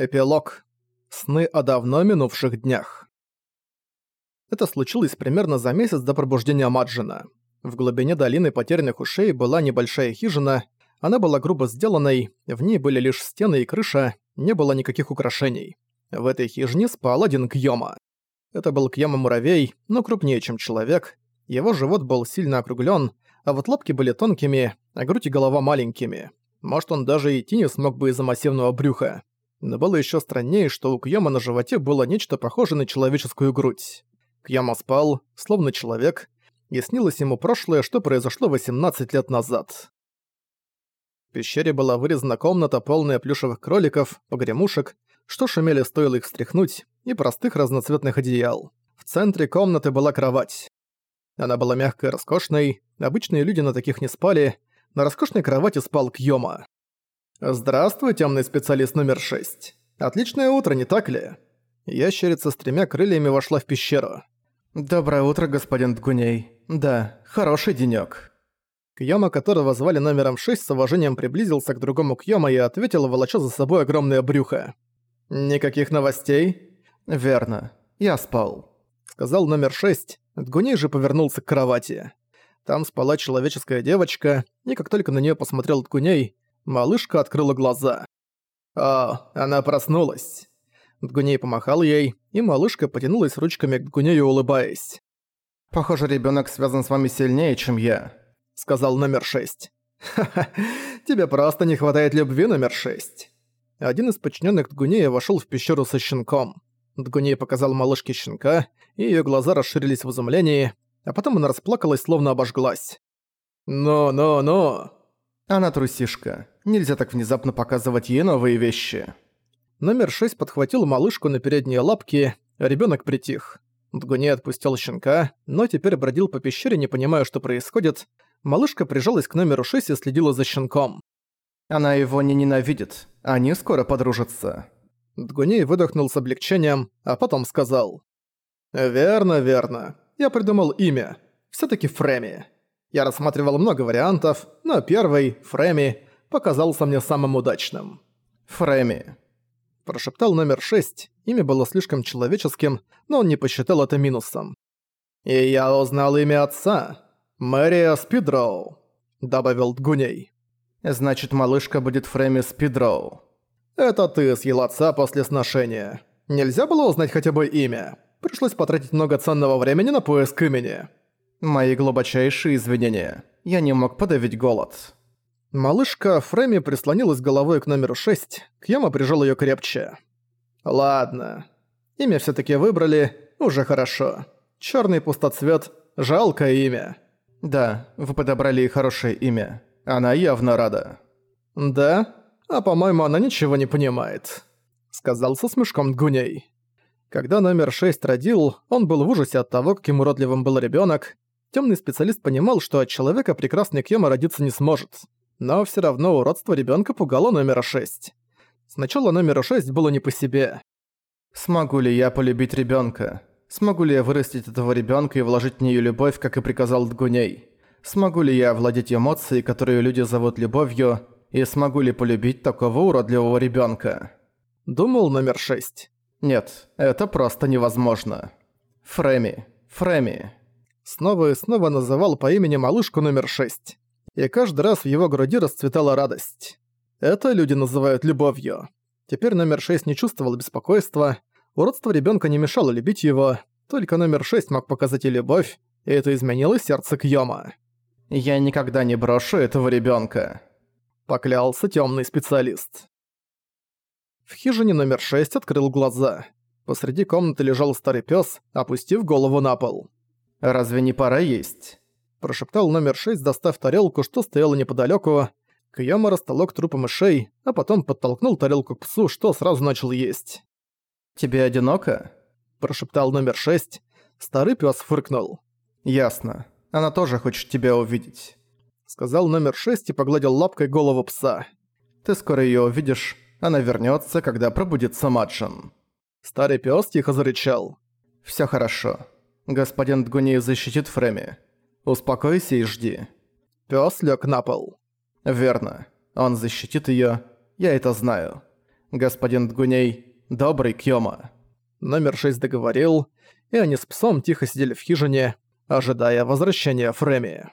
Эпилог. Сны о давно минувших днях. Это случилось примерно за месяц до пробуждения Маджина. В глубине долины потерянных ушей была небольшая хижина, она была грубо сделанной, в ней были лишь стены и крыша, не было никаких украшений. В этой хижине спал один Кьёма. Это был Кьёма-муравей, но крупнее, чем человек. Его живот был сильно округлен, а вот лапки были тонкими, а грудь и голова маленькими. Может, он даже идти не смог бы из-за массивного брюха. Но было еще страннее, что у Кьяма на животе было нечто похожее на человеческую грудь. Кьяма спал, словно человек, и снилось ему прошлое, что произошло 18 лет назад. В пещере была вырезана комната, полная плюшевых кроликов, погремушек, что шумели стоило их встряхнуть, и простых разноцветных одеял. В центре комнаты была кровать. Она была мягкой и роскошной, обычные люди на таких не спали, на роскошной кровати спал Кьёма. «Здравствуй, темный специалист номер шесть. Отличное утро, не так ли?» Ящерица с тремя крыльями вошла в пещеру. «Доброе утро, господин Дгуней. Да, хороший денёк». Кьёма, которого звали номером 6, с уважением приблизился к другому Кьёма и ответил, волоча за собой огромное брюхо. «Никаких новостей?» «Верно. Я спал», — сказал номер 6. Дгуней же повернулся к кровати. Там спала человеческая девочка, и как только на неё посмотрел Дгуней, малышка открыла глаза. «О, она проснулась!» Дгуней помахал ей, и малышка потянулась ручками к Дгунею, улыбаясь. «Похоже, ребёнок связан с вами сильнее, чем я», — сказал номер шесть. «Ха-ха, тебе просто не хватает любви, номер шесть». Один из подчиненных Дгунея вошел в пещеру со щенком. Дгуней показал малышке щенка, и ее глаза расширились в изумлении, а потом она расплакалась, словно обожглась. «Но-но-но!» Она трусишка. Нельзя так внезапно показывать ей новые вещи. Номер шесть подхватил малышку на передние лапки, а ребёнок притих. Дгуней отпустил щенка, но теперь бродил по пещере, не понимая, что происходит. Малышка прижалась к номеру шесть и следила за щенком. Она его не ненавидит. Они скоро подружатся. Дгуней выдохнул с облегчением, а потом сказал. «Верно, верно я придумал имя. Всё-таки Фреми. Я рассматривал много вариантов, но первый, Фреми, показался мне самым удачным. Фреми. Прошептал номер шесть. Имя было слишком человеческим, но он не посчитал это минусом. «И я узнал имя отца. Мэрия Спидроу», — добавил Дгуней. «Значит, малышка будет Фреми Спидроу». «Это ты съел отца после сношения. Нельзя было узнать хотя бы имя?» Пришлось потратить много ценного времени на поиск имени. Мои глубочайшие извинения. Я не мог подавить голод. Малышка Фрейми прислонилась головой к номеру 6, Кьяма прижал её крепче. Ладно. Имя всё-таки выбрали, уже хорошо. Чёрный пустоцвет – жалкое имя. Да, вы подобрали хорошее имя. Она явно рада. Да? А по-моему, она ничего не понимает. Сказал со смешком Гуней. Когда номер 6 родил, он был в ужасе от того, каким уродливым был ребенок. Темный специалист понимал, что от человека прекрасный Кьема родиться не сможет. Но все равно уродство ребенка пугало номера 6. Сначала номеру 6 было не по себе. «Смогу ли я полюбить ребенка? Смогу ли я вырастить этого ребенка и вложить в нее любовь, как и приказал Дгуней? Смогу ли я овладеть эмоцией, которые люди зовут любовью, и смогу ли полюбить такого уродливого ребенка? Думал номер 6. Нет, это просто невозможно. Фреми, Фреми. Снова и снова называл по имени малышку номер шесть. И каждый раз в его груди расцветала радость. Это люди называют любовью. Теперь номер шесть не чувствовал беспокойства, уродство ребенка не мешало любить его, только номер шесть мог показать и любовь, и это изменило сердце Кьёма. «Я никогда не брошу этого ребенка, поклялся темный специалист. В хижине номер 6 открыл глаза. Посреди комнаты лежал старый пес, опустив голову на пол. «Разве не пора есть?» Прошептал номер 6, достав тарелку, что стояла неподалеку. Кьяма растолок трупы мышей, а потом подтолкнул тарелку к псу, что сразу начал есть. «Тебе одиноко?» Прошептал номер 6. Старый пес фыркнул. «Ясно. Она тоже хочет тебя увидеть», — сказал номер 6 и погладил лапкой голову пса. «Ты скоро её увидишь, она вернется, когда пробудится Маджин». Старый пес тихо зарычал. Все хорошо. Господин Дгуни защитит Фреми. Успокойся и жди». Пес лег на пол. «Верно. Он защитит ее. Я это знаю. господин Дгуней, добрый Кьёма». Номер шесть договорил, и они с псом тихо сидели в хижине, ожидая возвращения Фреми.